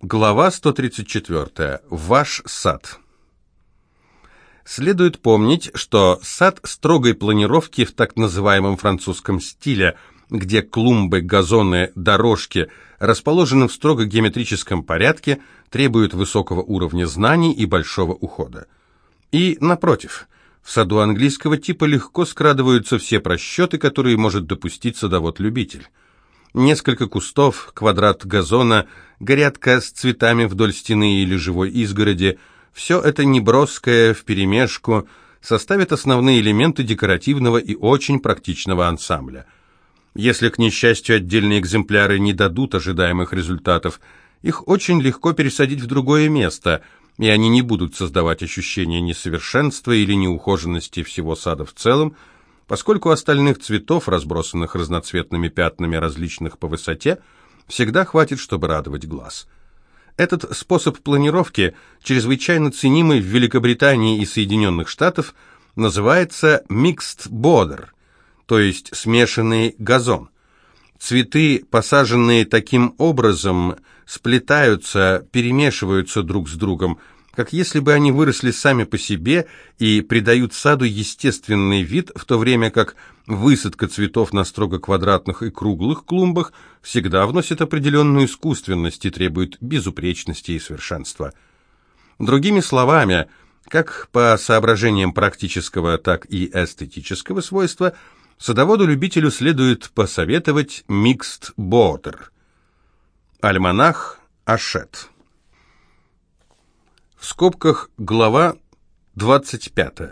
Глава 134. Ваш сад. Следует помнить, что сад строгой планировки в так называемом французском стиле, где клумбы, газоны, дорожки расположены в строго геометрическом порядке, требует высокого уровня знаний и большого ухода. И, напротив, в саду английского типа легко скрадываются все просчеты, которые может допустить садовод-любитель. Несколько кустов, квадрат газона, горятка с цветами вдоль стены или живой изгороди – все это неброское вперемешку составит основные элементы декоративного и очень практичного ансамбля. Если, к несчастью, отдельные экземпляры не дадут ожидаемых результатов, их очень легко пересадить в другое место, и они не будут создавать ощущение несовершенства или неухоженности всего сада в целом, поскольку остальных цветов, разбросанных разноцветными пятнами различных по высоте, всегда хватит, чтобы радовать глаз. Этот способ планировки, чрезвычайно ценимый в Великобритании и Соединенных Штатах, называется mixed border, то есть смешанный газон. Цветы, посаженные таким образом, сплетаются, перемешиваются друг с другом, как если бы они выросли сами по себе и придают саду естественный вид, в то время как высадка цветов на строго квадратных и круглых клумбах всегда вносит определенную искусственность и требует безупречности и совершенства. Другими словами, как по соображениям практического, так и эстетического свойства, садоводу-любителю следует посоветовать border. Альманах Ашет в скобках глава 25.